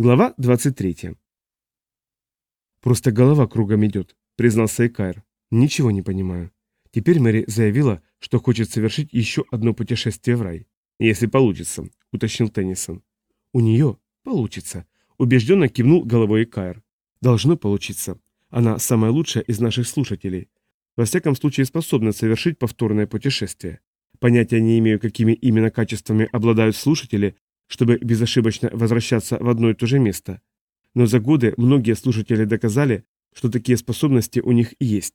Глава 23. «Просто голова кругом идет», — признался Экайр. «Ничего не понимаю. Теперь Мэри заявила, что хочет совершить еще одно путешествие в рай. Если получится», — уточнил Теннисон. «У нее получится», — убежденно кивнул головой Экайр. «Должно получиться. Она самая лучшая из наших слушателей. Во всяком случае способна совершить повторное путешествие. Понятия не имею, какими именно качествами обладают слушатели, чтобы безошибочно возвращаться в одно и то же место. Но за годы многие слушатели доказали, что такие способности у них есть.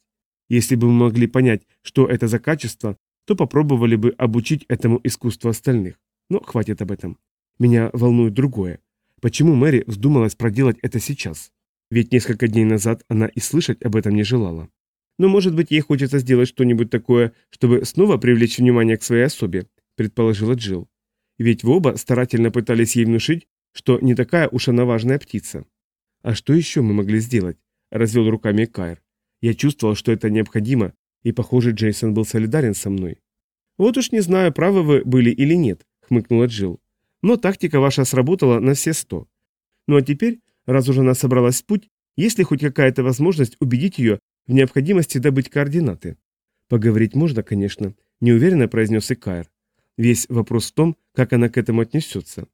Если бы мы могли понять, что это за качество, то попробовали бы обучить этому искусству остальных. Но хватит об этом. Меня волнует другое. Почему Мэри вздумалась проделать это сейчас? Ведь несколько дней назад она и слышать об этом не желала. Но, может быть, ей хочется сделать что-нибудь такое, чтобы снова привлечь внимание к своей особе, предположила Джилл. Ведь вы оба старательно пытались ей внушить, что не такая уж она важная птица. А что еще мы могли сделать? Развел руками Кайр. Я чувствовал, что это необходимо, и, похоже, Джейсон был солидарен со мной. Вот уж не знаю, правы вы были или нет, хмыкнула Джилл. Но тактика ваша сработала на все сто. Ну а теперь, раз уже она собралась в путь, есть ли хоть какая-то возможность убедить ее в необходимости добыть координаты? Поговорить можно, конечно, неуверенно произнес и Кайр. Весь вопрос в том, как она к этому отнесется.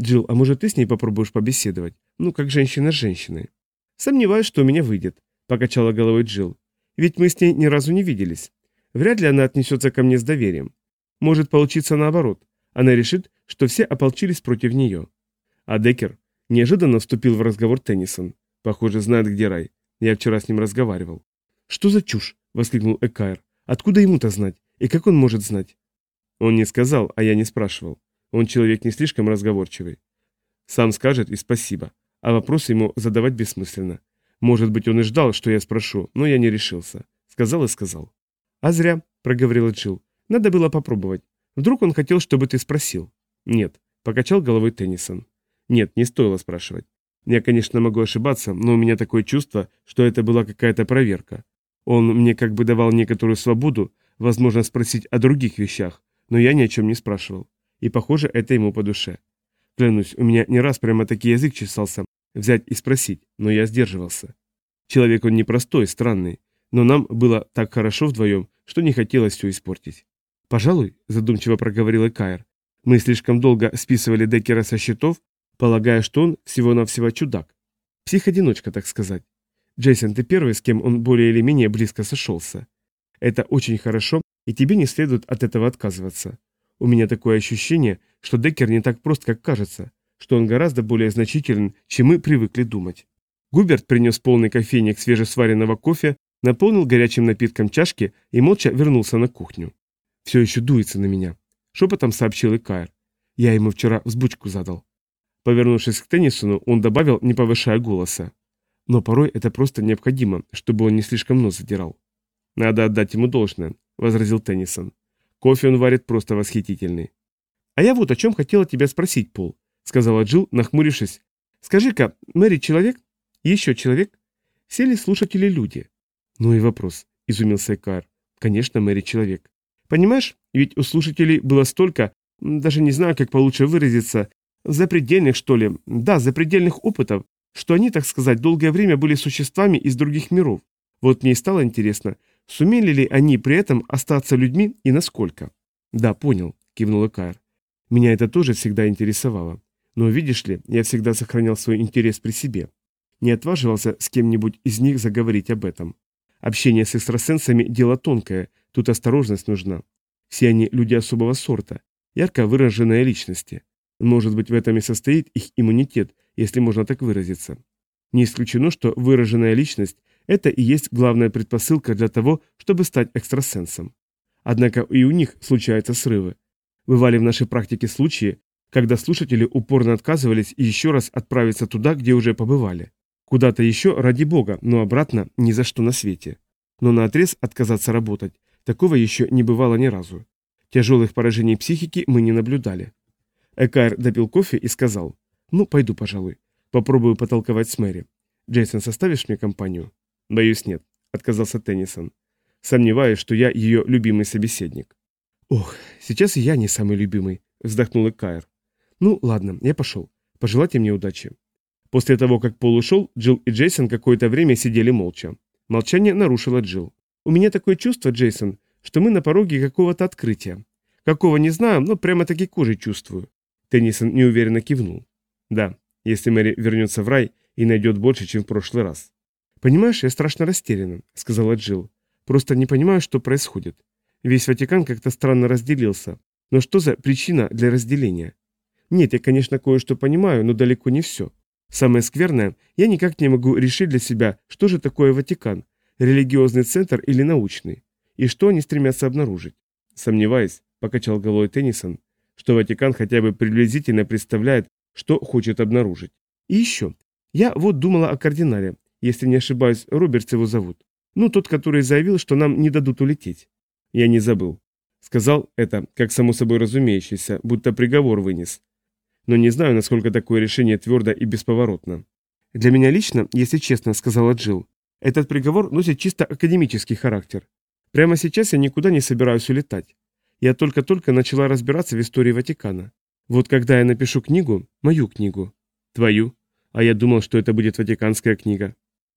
Джилл, а может ты с ней попробуешь побеседовать? Ну, как женщина с женщиной. Сомневаюсь, что у меня выйдет, покачала головой Джилл. Ведь мы с ней ни разу не виделись. Вряд ли она отнесется ко мне с доверием. Может получиться наоборот. Она решит, что все ополчились против нее. А Деккер неожиданно вступил в разговор Теннисон. Похоже, знает, где рай. Я вчера с ним разговаривал. «Что за чушь?» — воскликнул Экайр. «Откуда ему-то знать? И как он может знать?» Он не сказал, а я не спрашивал. Он человек не слишком разговорчивый. Сам скажет и спасибо, а вопросы ему задавать бессмысленно. Может быть, он и ждал, что я спрошу, но я не решился. Сказал и сказал. «А зря», — проговорила Джилл. «Надо было попробовать. Вдруг он хотел, чтобы ты спросил?» «Нет», — покачал головой Теннисон. «Нет, не стоило спрашивать. Я, конечно, могу ошибаться, но у меня такое чувство, что это была какая-то проверка. Он мне как бы давал некоторую свободу, возможно, спросить о других вещах, но я ни о чем не спрашивал. И, похоже, это ему по душе. Клянусь, у меня не раз прямо таки язык чесался взять и спросить, но я сдерживался. Человек он непростой, странный, но нам было так хорошо вдвоем, что не хотелось все испортить. «Пожалуй», — задумчиво проговорил Кайр, — «мы слишком долго списывали Деккера со счетов, полагая, что он всего-навсего чудак. Псих-одиночка, так сказать. Джейсон, ты первый, с кем он более или менее близко сошелся. Это очень хорошо, и тебе не следует от этого отказываться. У меня такое ощущение, что Деккер не так прост, как кажется, что он гораздо более значителен, чем мы привыкли думать. Губерт принес полный кофейник свежесваренного кофе, наполнил горячим напитком чашки и молча вернулся на кухню. «Все еще дуется на меня», — шепотом сообщил Икаер. «Я ему вчера взбучку задал». Повернувшись к Теннисону, он добавил, не повышая голоса. «Но порой это просто необходимо, чтобы он не слишком нос задирал». «Надо отдать ему должное», — возразил Теннисон. «Кофе он варит просто восхитительный». «А я вот о чем хотела тебя спросить, Пол», — сказала Джилл, нахмурившись. «Скажи-ка, Мэри человек? Еще человек? Все ли слушатели люди?» «Ну и вопрос», — изумился Кар. «Конечно, Мэри человек. Понимаешь, ведь у слушателей было столько, даже не знаю, как получше выразиться, запредельных, что ли, да, запредельных опытов, что они, так сказать, долгое время были существами из других миров. Вот мне и стало интересно, Сумели ли они при этом остаться людьми и насколько? Да, понял, кивнула Кайр. Меня это тоже всегда интересовало. Но видишь ли, я всегда сохранял свой интерес при себе. Не отваживался с кем-нибудь из них заговорить об этом. Общение с экстрасенсами – дело тонкое, тут осторожность нужна. Все они люди особого сорта, ярко выраженные личности. Может быть, в этом и состоит их иммунитет, если можно так выразиться. Не исключено, что выраженная личность это и есть главная предпосылка для того, чтобы стать экстрасенсом. Однако и у них случаются срывы. Бывали в нашей практике случаи, когда слушатели упорно отказывались еще раз отправиться туда, где уже побывали. Куда-то еще ради бога, но обратно ни за что на свете. Но на отрез отказаться работать, такого еще не бывало ни разу. Тяжелых поражений психики мы не наблюдали. Экайр допил кофе и сказал, ну, пойду, пожалуй. Попробую потолковать с Мэри. Джейсон, составишь мне компанию? «Боюсь, нет», — отказался Теннисон. «Сомневаюсь, что я ее любимый собеседник». «Ох, сейчас и я не самый любимый», — вздохнул Кайр. «Ну, ладно, я пошел. Пожелайте мне удачи». После того, как Пол ушел, Джилл и Джейсон какое-то время сидели молча. Молчание нарушила Джилл. «У меня такое чувство, Джейсон, что мы на пороге какого-то открытия. Какого не знаю, но прямо-таки кожей чувствую». Теннисон неуверенно кивнул. «Да, если Мэри вернется в рай и найдет больше, чем в прошлый раз». «Понимаешь, я страшно растеряна», — сказала Джилл. «Просто не понимаю, что происходит. Весь Ватикан как-то странно разделился. Но что за причина для разделения? Нет, я, конечно, кое-что понимаю, но далеко не все. Самое скверное, я никак не могу решить для себя, что же такое Ватикан, религиозный центр или научный, и что они стремятся обнаружить. Сомневаюсь, покачал головой Теннисон, что Ватикан хотя бы приблизительно представляет, что хочет обнаружить. И еще, я вот думала о кардинале, если не ошибаюсь, Робертс его зовут. Ну, тот, который заявил, что нам не дадут улететь. Я не забыл. Сказал это, как само собой разумеющееся, будто приговор вынес но не знаю, насколько такое решение твердо и бесповоротно. Для меня лично, если честно, сказала Джилл, этот приговор носит чисто академический характер. Прямо сейчас я никуда не собираюсь улетать. Я только-только начала разбираться в истории Ватикана. Вот когда я напишу книгу, мою книгу. Твою. А я думал, что это будет ватиканская книга.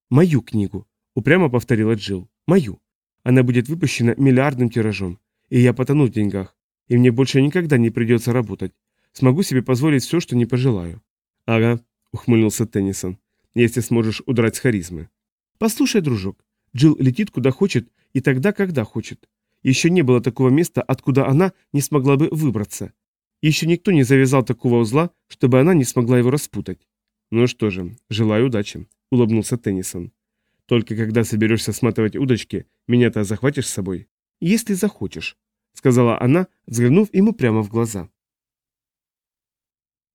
Мою книгу. Упрямо повторила Джилл. Мою. Она будет выпущена миллиардным тиражом. И я потону в деньгах. И мне больше никогда не придется работать. Смогу себе позволить все, что не пожелаю. Ага, ухмыльнулся Теннисон, если сможешь удрать с харизмы. Послушай, дружок, Джилл летит куда хочет и тогда, когда хочет. Еще не было такого места, откуда она не смогла бы выбраться. Еще никто не завязал такого узла, чтобы она не смогла его распутать. Ну что же, желаю удачи, улыбнулся Теннисон. Только когда соберешься сматывать удочки, меня-то захватишь с собой? Если захочешь, сказала она, взглянув ему прямо в глаза.